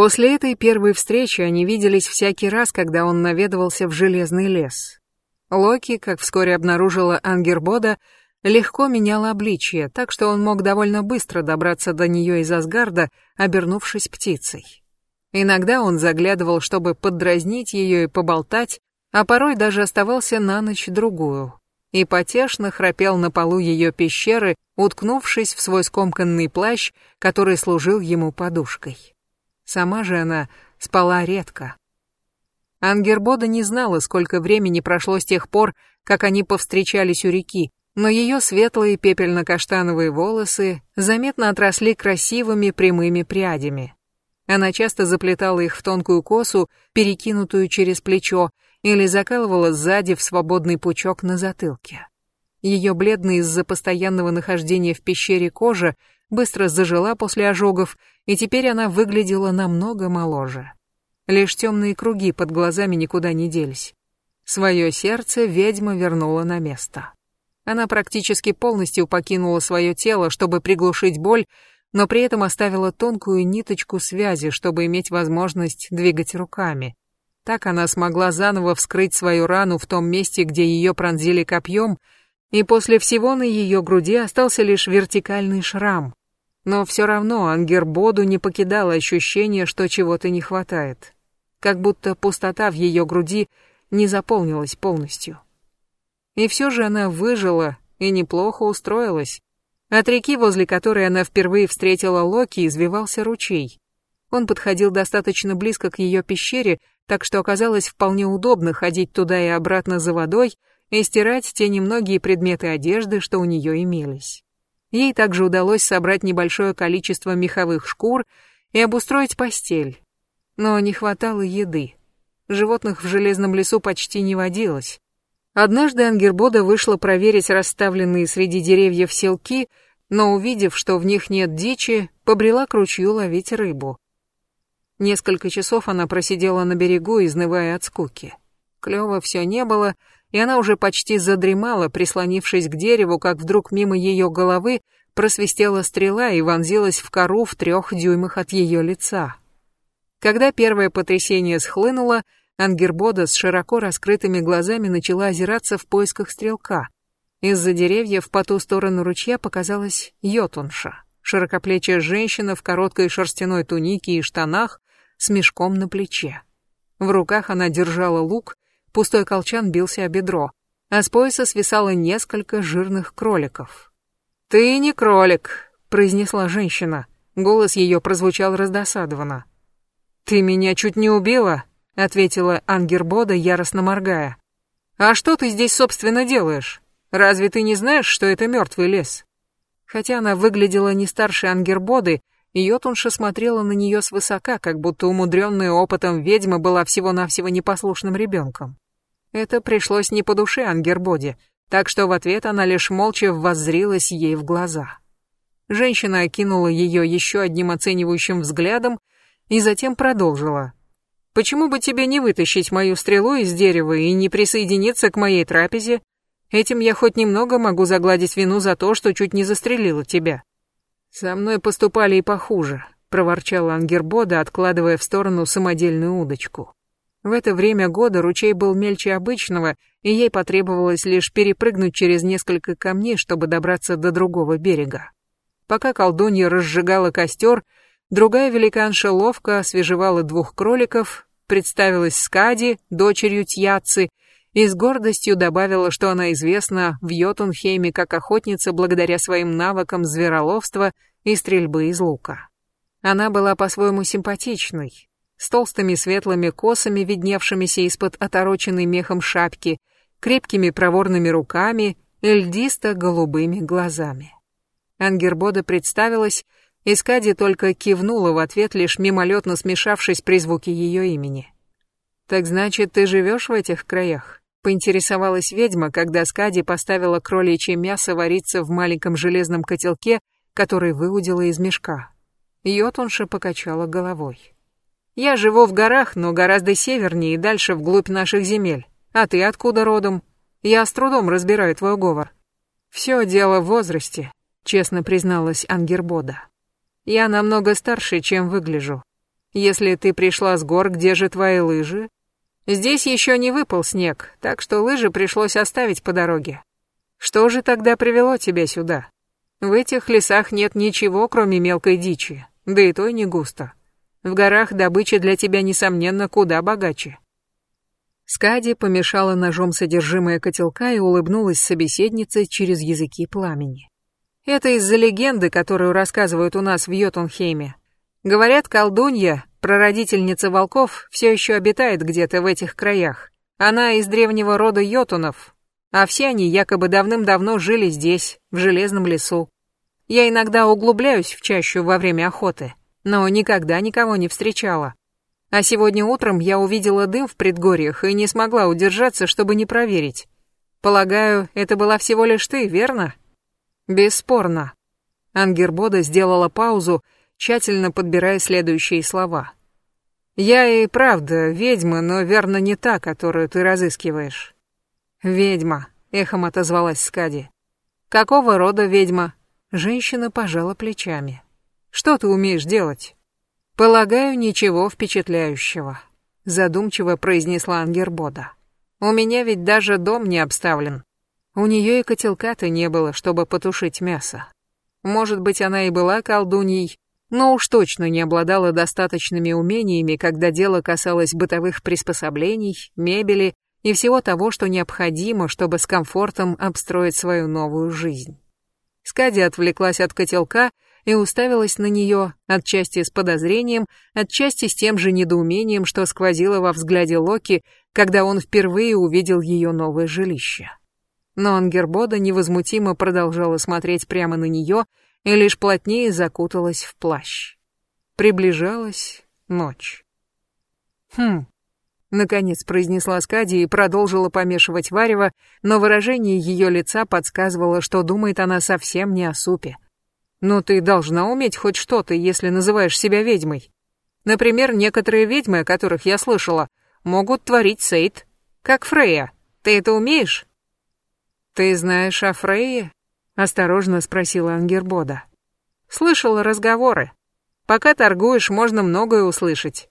После этой первой встречи они виделись всякий раз, когда он наведывался в Железный лес. Локи, как вскоре обнаружила Ангербода, легко менял обличье, так что он мог довольно быстро добраться до нее из Асгарда, обернувшись птицей. Иногда он заглядывал, чтобы поддразнить ее и поболтать, а порой даже оставался на ночь другую, и потешно храпел на полу ее пещеры, уткнувшись в свой скомканный плащ, который служил ему подушкой. Сама же она спала редко. Ангербода не знала, сколько времени прошло с тех пор, как они повстречались у реки, но ее светлые пепельно-каштановые волосы заметно отросли красивыми прямыми прядями. Она часто заплетала их в тонкую косу, перекинутую через плечо, или закалывала сзади в свободный пучок на затылке. Ее бледная из-за постоянного нахождения в пещере кожа быстро зажила после ожогов, и теперь она выглядела намного моложе. Лишь темные круги под глазами никуда не делись. Свое сердце ведьма вернула на место. Она практически полностью покинула свое тело, чтобы приглушить боль, но при этом оставила тонкую ниточку связи, чтобы иметь возможность двигать руками. Так она смогла заново вскрыть свою рану в том месте, где ее пронзили копьем, и после всего на ее груди остался лишь вертикальный шрам, но все равно Ангербоду не покидало ощущение, что чего-то не хватает. Как будто пустота в ее груди не заполнилась полностью. И все же она выжила и неплохо устроилась. От реки, возле которой она впервые встретила Локи, извивался ручей. Он подходил достаточно близко к ее пещере, так что оказалось вполне удобно ходить туда и обратно за водой и стирать те немногие предметы одежды, что у нее имелись. Ей также удалось собрать небольшое количество меховых шкур и обустроить постель. Но не хватало еды. Животных в железном лесу почти не водилось. Однажды Ангербода вышла проверить расставленные среди деревьев селки, но увидев, что в них нет дичи, побрела к ручью ловить рыбу. Несколько часов она просидела на берегу, изнывая от скуки. Клёва все не было, и она уже почти задремала, прислонившись к дереву, как вдруг мимо ее головы просвистела стрела и вонзилась в кору в трех дюймах от ее лица. Когда первое потрясение схлынуло, Ангербода с широко раскрытыми глазами начала озираться в поисках стрелка. Из-за деревьев по ту сторону ручья показалась Йотунша, широкоплечая женщина в короткой шерстяной тунике и штанах с мешком на плече. В руках она держала лук, Пустой колчан бился о бедро, а с пояса свисало несколько жирных кроликов. «Ты не кролик», — произнесла женщина. Голос ее прозвучал раздосадованно. «Ты меня чуть не убила», — ответила Ангербода, яростно моргая. «А что ты здесь, собственно, делаешь? Разве ты не знаешь, что это мертвый лес?» Хотя она выглядела не старше Ангербоды, Йотунша смотрела на нее свысока, как будто умудренная опытом ведьма была всего-навсего непослушным ребенком. Это пришлось не по душе Ангербоде, так что в ответ она лишь молча воззрилась ей в глаза. Женщина окинула ее еще одним оценивающим взглядом и затем продолжила. «Почему бы тебе не вытащить мою стрелу из дерева и не присоединиться к моей трапезе? Этим я хоть немного могу загладить вину за то, что чуть не застрелила тебя». «Со мной поступали и похуже», — проворчала Ангербода, откладывая в сторону самодельную удочку. В это время года ручей был мельче обычного, и ей потребовалось лишь перепрыгнуть через несколько камней, чтобы добраться до другого берега. Пока колдунья разжигала костер, другая великанша ловко освежевала двух кроликов, представилась Скади, дочерью Тьяцы, и с гордостью добавила, что она известна в Йотунхейме как охотница благодаря своим навыкам звероловства и стрельбы из лука. Она была по-своему симпатичной, с толстыми светлыми косами, видневшимися из-под отороченной мехом шапки, крепкими проворными руками и льдисто-голубыми глазами. Ангербода представилась, и Скади только кивнула в ответ, лишь мимолетно смешавшись при звуке ее имени. «Так значит, ты живешь в этих краях?» — поинтересовалась ведьма, когда Скади поставила кроличье мясо вариться в маленьком железном котелке, который выудила из мешка. Йотунша покачала головой. Я живу в горах, но гораздо севернее и дальше вглубь наших земель. А ты откуда родом? Я с трудом разбираю твой говор. Все дело в возрасте, честно призналась Ангербода. Я намного старше, чем выгляжу. Если ты пришла с гор, где же твои лыжи? Здесь еще не выпал снег, так что лыжи пришлось оставить по дороге. Что же тогда привело тебя сюда? В этих лесах нет ничего, кроме мелкой дичи, да и то не густо. В горах добыча для тебя, несомненно, куда богаче. Скади помешала ножом содержимое котелка и улыбнулась собеседнице через языки пламени. Это из-за легенды, которую рассказывают у нас в Йотунхейме. Говорят, колдунья, прародительница волков, все еще обитает где-то в этих краях. Она из древнего рода Йотунов, а все они якобы давным-давно жили здесь, в Железном лесу. Я иногда углубляюсь в чащу во время охоты, но никогда никого не встречала. А сегодня утром я увидела дым в предгорьях и не смогла удержаться, чтобы не проверить. Полагаю, это была всего лишь ты, верно? Бесспорно. Ангербода сделала паузу тщательно подбирая следующие слова. «Я и правда ведьма, но верно не та, которую ты разыскиваешь». «Ведьма», — эхом отозвалась Скади. «Какого рода ведьма?» Женщина пожала плечами. «Что ты умеешь делать?» «Полагаю, ничего впечатляющего», — задумчиво произнесла Ангербода. «У меня ведь даже дом не обставлен. У нее и котелка-то не было, чтобы потушить мясо. Может быть, она и была колдуньей, но уж точно не обладала достаточными умениями, когда дело касалось бытовых приспособлений, мебели и всего того, что необходимо, чтобы с комфортом обстроить свою новую жизнь. Скади отвлеклась от котелка и уставилась на нее, отчасти с подозрением, отчасти с тем же недоумением, что сквозило во взгляде Локи, когда он впервые увидел ее новое жилище. Но Ангербода невозмутимо продолжала смотреть прямо на нее, и лишь плотнее закуталась в плащ. Приближалась ночь. «Хм», — наконец произнесла Скади и продолжила помешивать варево, но выражение ее лица подсказывало, что думает она совсем не о супе. «Ну ты должна уметь хоть что-то, если называешь себя ведьмой. Например, некоторые ведьмы, о которых я слышала, могут творить сейт, как Фрейя. Ты это умеешь?» «Ты знаешь о Фрейе?» Осторожно спросила Ангербода. Слышала разговоры. Пока торгуешь, можно многое услышать.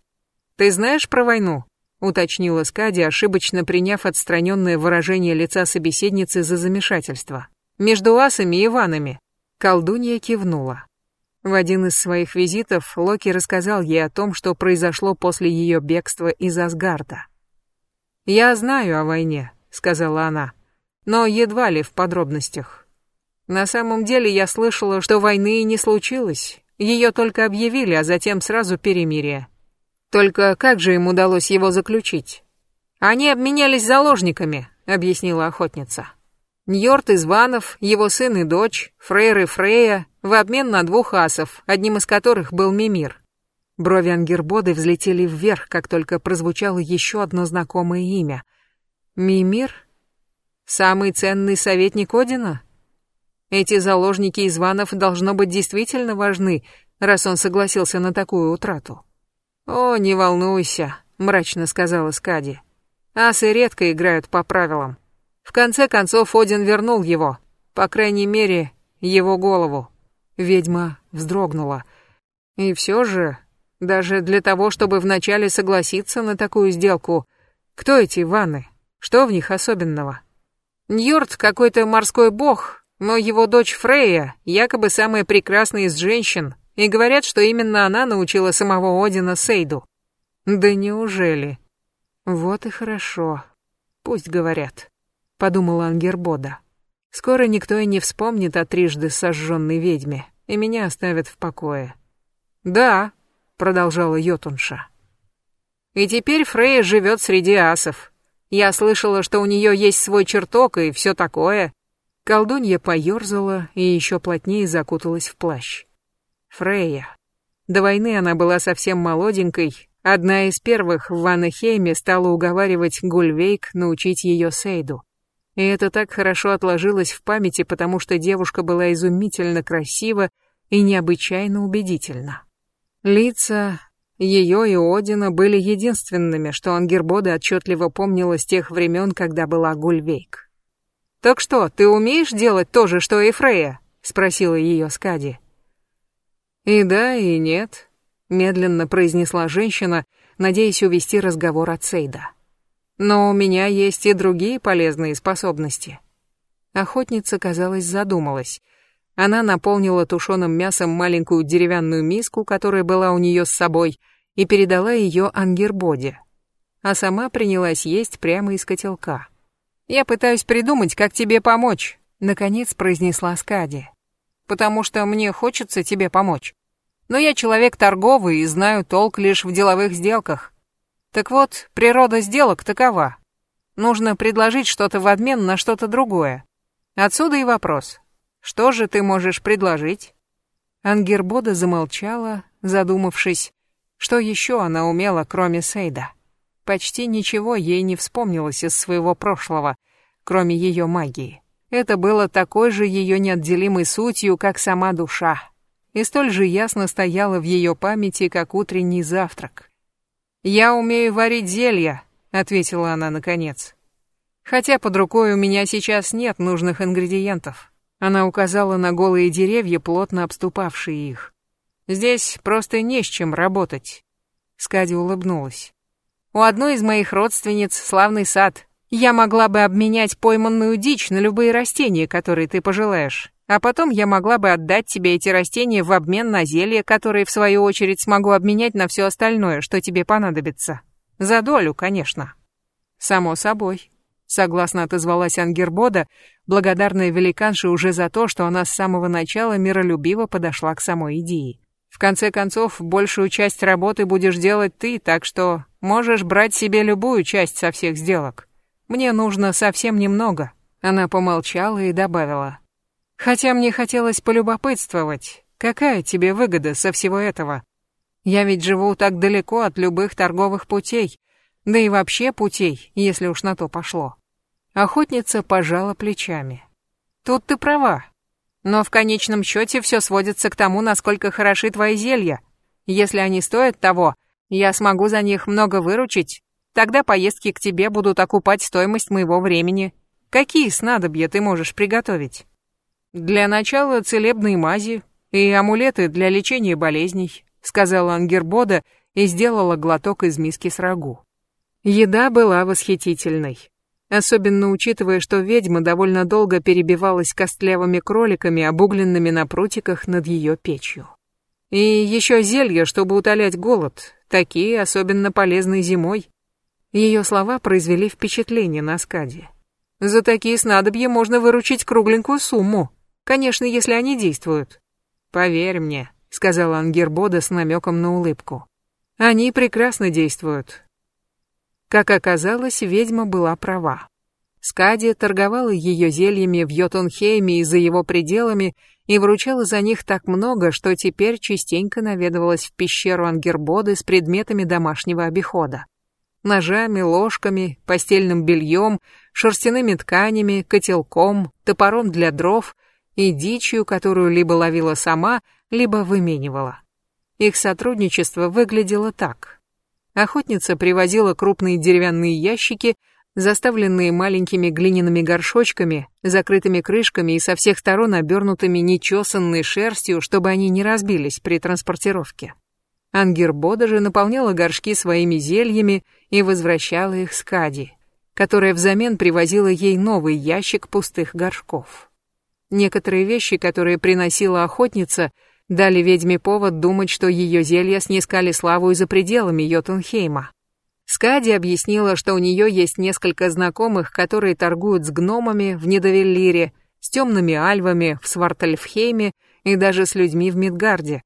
Ты знаешь про войну? Уточнила Скади, ошибочно приняв отстраненное выражение лица собеседницы за замешательство. Между асами и ванами. Колдунья кивнула. В один из своих визитов Локи рассказал ей о том, что произошло после ее бегства из Асгарда. «Я знаю о войне», — сказала она, — «но едва ли в подробностях. На самом деле я слышала, что войны и не случилось. Ее только объявили, а затем сразу перемирие. Только как же им удалось его заключить? Они обменялись заложниками, объяснила охотница. Ньорт из Ванов, его сын и дочь, Фрейр и Фрея, в обмен на двух асов, одним из которых был Мимир. Брови Ангербоды взлетели вверх, как только прозвучало еще одно знакомое имя. Мимир? Самый ценный советник Одина? Эти заложники из ванов должно быть действительно важны, раз он согласился на такую утрату. «О, не волнуйся», — мрачно сказала Скади. «Асы редко играют по правилам. В конце концов Один вернул его, по крайней мере, его голову». Ведьма вздрогнула. И все же, даже для того, чтобы вначале согласиться на такую сделку, кто эти ванны? Что в них особенного? Ньорд какой-то морской бог, но его дочь Фрейя якобы самая прекрасная из женщин, и говорят, что именно она научила самого Одина Сейду. Да неужели? Вот и хорошо. Пусть говорят, подумала Ангербода. Скоро никто и не вспомнит о трижды сожженной ведьме, и меня оставят в покое. Да, продолжала Йотунша. И теперь Фрейя живет среди асов. Я слышала, что у нее есть свой чертог и все такое. Колдунья поёрзала и еще плотнее закуталась в плащ. Фрейя. До войны она была совсем молоденькой. Одна из первых в Ванахейме стала уговаривать Гульвейк научить ее Сейду. И это так хорошо отложилось в памяти, потому что девушка была изумительно красива и необычайно убедительна. Лица ее и Одина были единственными, что Ангербода отчетливо помнила с тех времен, когда была Гульвейк. «Так что, ты умеешь делать то же, что и Фрея?» — спросила ее Скади. «И да, и нет. медленно произнесла женщина, надеясь увести разговор от Сейда. Но у меня есть и другие полезные способности. Охотница, казалось, задумалась. Она наполнила тушеным мясом маленькую деревянную миску, которая была у нее с собой, и передала ее Ангербоде. А сама принялась есть прямо из котелка. «Я пытаюсь придумать, как тебе помочь», — наконец произнесла Скади. «Потому что мне хочется тебе помочь. Но я человек торговый и знаю толк лишь в деловых сделках. Так вот, природа сделок такова. Нужно предложить что-то в обмен на что-то другое. Отсюда и вопрос. Что же ты можешь предложить? Ангербода замолчала, задумавшись, что еще она умела, кроме Сейда. Почти ничего ей не вспомнилось из своего прошлого, кроме ее магии. Это было такой же ее неотделимой сутью, как сама душа, и столь же ясно стояло в ее памяти, как утренний завтрак. «Я умею варить зелья», — ответила она наконец. «Хотя под рукой у меня сейчас нет нужных ингредиентов». Она указала на голые деревья, плотно обступавшие их. «Здесь просто не с чем работать». Скади улыбнулась. «У одной из моих родственниц славный сад. Я могла бы обменять пойманную дичь на любые растения, которые ты пожелаешь. А потом я могла бы отдать тебе эти растения в обмен на зелье, которые, в свою очередь, смогу обменять на все остальное, что тебе понадобится. За долю, конечно. Само собой. Согласно отозвалась Ангербода, благодарная великанше уже за то, что она с самого начала миролюбиво подошла к самой идее. В конце концов, большую часть работы будешь делать ты, так что можешь брать себе любую часть со всех сделок. Мне нужно совсем немного. Она помолчала и добавила. Хотя мне хотелось полюбопытствовать, какая тебе выгода со всего этого? Я ведь живу так далеко от любых торговых путей, да и вообще путей, если уж на то пошло. Охотница пожала плечами. Тут ты права. Но в конечном счете все сводится к тому, насколько хороши твои зелья. Если они стоят того, я смогу за них много выручить, тогда поездки к тебе будут окупать стоимость моего времени. Какие снадобья ты можешь приготовить? «Для начала целебные мази и амулеты для лечения болезней», сказала Ангербода и сделала глоток из миски с рагу. Еда была восхитительной. Особенно учитывая, что ведьма довольно долго перебивалась костлявыми кроликами, обугленными на прутиках над ее печью. И еще зелья, чтобы утолять голод, такие особенно полезны зимой. Ее слова произвели впечатление на Скаде. За такие снадобья можно выручить кругленькую сумму. Конечно, если они действуют. Поверь мне, сказала Ангербода с намеком на улыбку. Они прекрасно действуют. Как оказалось, ведьма была права. Скади торговала ее зельями в Йотунхейме и за его пределами и вручала за них так много, что теперь частенько наведывалась в пещеру Ангербоды с предметами домашнего обихода. Ножами, ложками, постельным бельем, шерстяными тканями, котелком, топором для дров — и дичью, которую либо ловила сама, либо выменивала. Их сотрудничество выглядело так. Охотница привозила крупные деревянные ящики, заставленные маленькими глиняными горшочками, закрытыми крышками и со всех сторон обернутыми нечесанной шерстью, чтобы они не разбились при транспортировке. Ангербода же наполняла горшки своими зельями и возвращала их Скади, которая взамен привозила ей новый ящик пустых горшков. Некоторые вещи, которые приносила охотница, дали ведьме повод думать, что ее зелья снискали славу и за пределами Йотунхейма. Скади объяснила, что у нее есть несколько знакомых, которые торгуют с гномами в Недовеллире, с темными альвами в Свартальфхейме и даже с людьми в Мидгарде.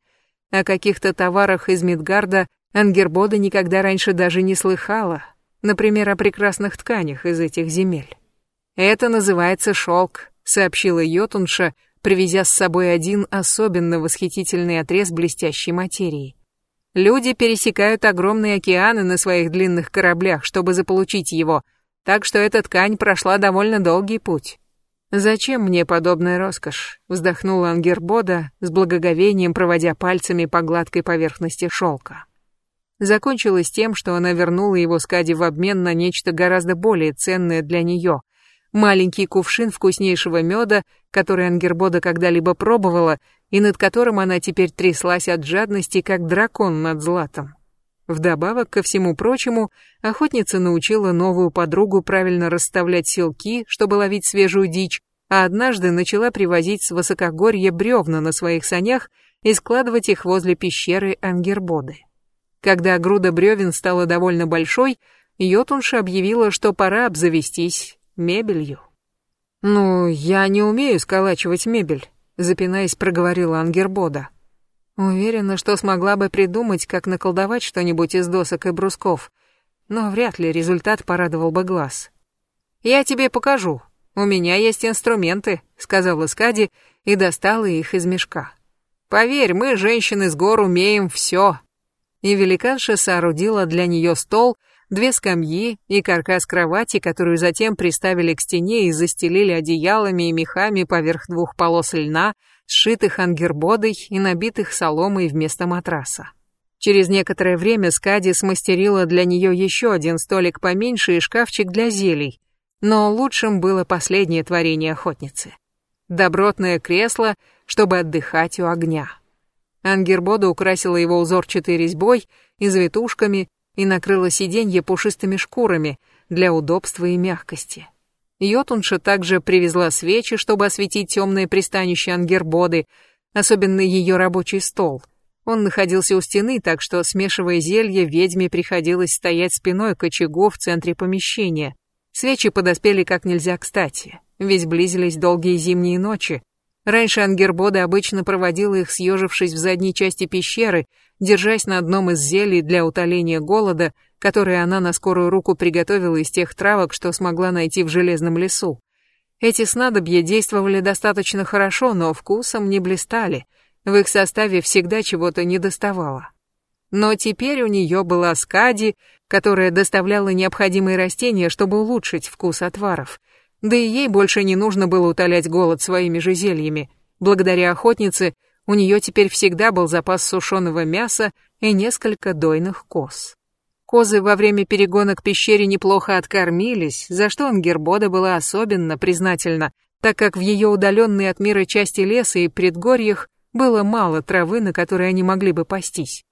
О каких-то товарах из Мидгарда Ангербода никогда раньше даже не слыхала, например, о прекрасных тканях из этих земель. Это называется шелк, сообщила Йотунша, привезя с собой один особенно восхитительный отрез блестящей материи. Люди пересекают огромные океаны на своих длинных кораблях, чтобы заполучить его, так что эта ткань прошла довольно долгий путь. «Зачем мне подобная роскошь?» — вздохнула Ангербода, с благоговением проводя пальцами по гладкой поверхности шелка. Закончилось тем, что она вернула его Скади в обмен на нечто гораздо более ценное для нее маленький кувшин вкуснейшего меда, который Ангербода когда-либо пробовала, и над которым она теперь тряслась от жадности, как дракон над златом. Вдобавок ко всему прочему, охотница научила новую подругу правильно расставлять селки, чтобы ловить свежую дичь, а однажды начала привозить с высокогорья бревна на своих санях и складывать их возле пещеры Ангербоды. Когда груда бревен стала довольно большой, Йотунша объявила, что пора обзавестись мебелью. «Ну, я не умею сколачивать мебель», — запинаясь, проговорила Ангербода. Уверена, что смогла бы придумать, как наколдовать что-нибудь из досок и брусков, но вряд ли результат порадовал бы глаз. «Я тебе покажу. У меня есть инструменты», — сказала Скади и достала их из мешка. «Поверь, мы, женщины с гор, умеем все». И великанша соорудила для нее стол, две скамьи и каркас кровати, которую затем приставили к стене и застелили одеялами и мехами поверх двух полос льна, сшитых ангербодой и набитых соломой вместо матраса. Через некоторое время Скади смастерила для нее еще один столик поменьше и шкафчик для зелий, но лучшим было последнее творение охотницы. Добротное кресло, чтобы отдыхать у огня. Ангербода украсила его узорчатой резьбой и завитушками и накрыла сиденье пушистыми шкурами для удобства и мягкости. Йотунша также привезла свечи, чтобы осветить темное пристанище Ангербоды, особенно ее рабочий стол. Он находился у стены, так что, смешивая зелье, ведьме приходилось стоять спиной к очагу в центре помещения. Свечи подоспели как нельзя кстати, ведь близились долгие зимние ночи. Раньше Ангербода обычно проводила их, съежившись в задней части пещеры, держась на одном из зелий для утоления голода, которые она на скорую руку приготовила из тех травок, что смогла найти в железном лесу. Эти снадобья действовали достаточно хорошо, но вкусом не блистали. В их составе всегда чего-то недоставало. Но теперь у нее была скади, которая доставляла необходимые растения, чтобы улучшить вкус отваров. Да и ей больше не нужно было утолять голод своими же зельями. Благодаря охотнице у нее теперь всегда был запас сушеного мяса и несколько дойных коз. Козы во время перегона к пещере неплохо откормились, за что Ангербода была особенно признательна, так как в ее удаленной от мира части леса и предгорьях было мало травы, на которой они могли бы пастись.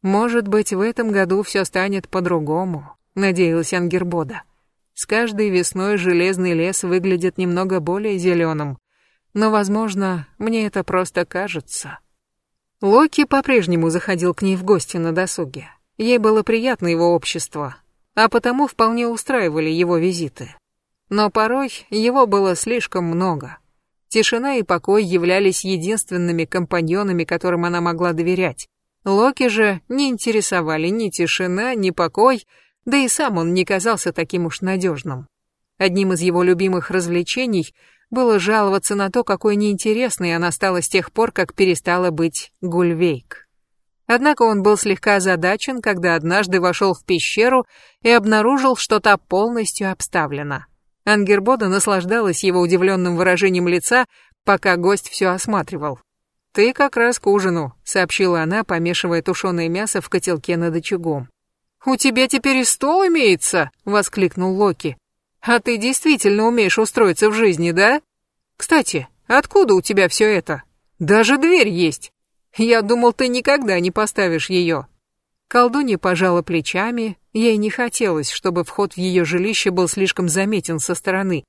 Может быть, в этом году все станет по-другому, надеялась Ангербода. С каждой весной железный лес выглядит немного более зеленым, но, возможно, мне это просто кажется. Локи по-прежнему заходил к ней в гости на досуге. Ей было приятно его общество, а потому вполне устраивали его визиты. Но порой его было слишком много. Тишина и покой являлись единственными компаньонами, которым она могла доверять. Локи же не интересовали ни тишина, ни покой, да и сам он не казался таким уж надежным. Одним из его любимых развлечений было жаловаться на то, какой неинтересной она стала с тех пор, как перестала быть Гульвейк. Однако он был слегка озадачен, когда однажды вошел в пещеру и обнаружил, что та полностью обставлена. Ангербода наслаждалась его удивленным выражением лица, пока гость все осматривал. «Ты как раз к ужину», — сообщила она, помешивая тушеное мясо в котелке над очагом. «У тебя теперь и стол имеется?» — воскликнул Локи. «А ты действительно умеешь устроиться в жизни, да? Кстати, откуда у тебя все это? Даже дверь есть». Я думал, ты никогда не поставишь ее. Колдунья пожала плечами, ей не хотелось, чтобы вход в ее жилище был слишком заметен со стороны.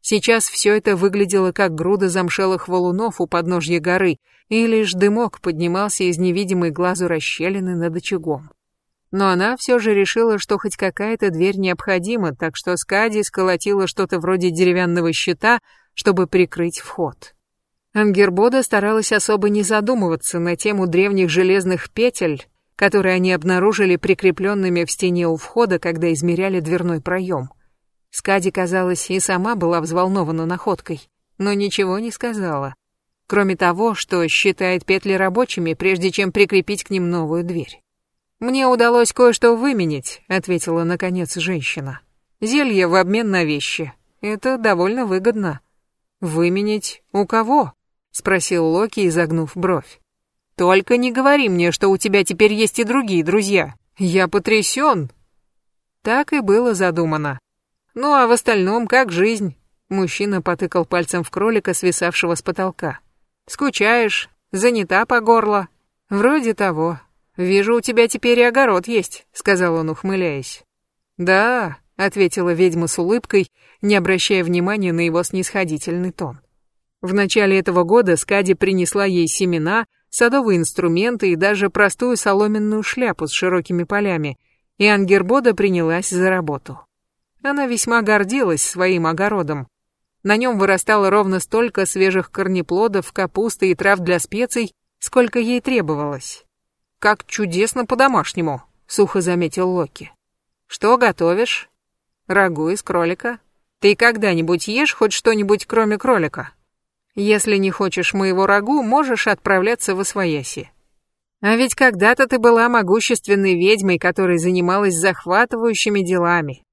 Сейчас все это выглядело как груда замшелых валунов у подножья горы, и лишь дымок поднимался из невидимой глазу расщелины над очагом. Но она все же решила, что хоть какая-то дверь необходима, так что Скади сколотила что-то вроде деревянного щита, чтобы прикрыть вход. Ангербода старалась особо не задумываться на тему древних железных петель, которые они обнаружили прикрепленными в стене у входа, когда измеряли дверной проем. Скади, казалось, и сама была взволнована находкой, но ничего не сказала. Кроме того, что считает петли рабочими, прежде чем прикрепить к ним новую дверь. «Мне удалось кое-что выменить», — ответила наконец женщина. «Зелье в обмен на вещи. Это довольно выгодно». «Выменить у кого?» спросил Локи, изогнув бровь. Только не говори мне, что у тебя теперь есть и другие друзья. Я потрясен. Так и было задумано. Ну а в остальном как жизнь? Мужчина потыкал пальцем в кролика, свисавшего с потолка. Скучаешь? Занята по горло?» «Вроде того. Вижу, у тебя теперь и огород есть», — сказал он, ухмыляясь. «Да», — ответила ведьма с улыбкой, не обращая внимания на его снисходительный тон. В начале этого года Скади принесла ей семена, садовые инструменты и даже простую соломенную шляпу с широкими полями, и Ангербода принялась за работу. Она весьма гордилась своим огородом. На нем вырастало ровно столько свежих корнеплодов, капусты и трав для специй, сколько ей требовалось. «Как чудесно по-домашнему», — сухо заметил Локи. «Что готовишь?» «Рагу из кролика. Ты когда-нибудь ешь хоть что-нибудь, кроме кролика?» Если не хочешь моего рагу, можешь отправляться в Освояси. А ведь когда-то ты была могущественной ведьмой, которая занималась захватывающими делами.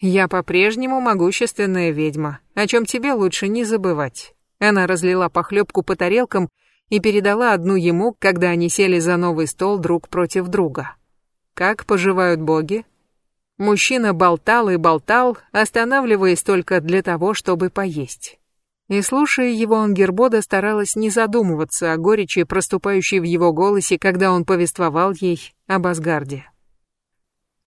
Я по-прежнему могущественная ведьма, о чем тебе лучше не забывать. Она разлила похлебку по тарелкам и передала одну ему, когда они сели за новый стол друг против друга. Как поживают боги? Мужчина болтал и болтал, останавливаясь только для того, чтобы поесть. И слушая его, Ангербода старалась не задумываться о горечи, проступающей в его голосе, когда он повествовал ей об Асгарде.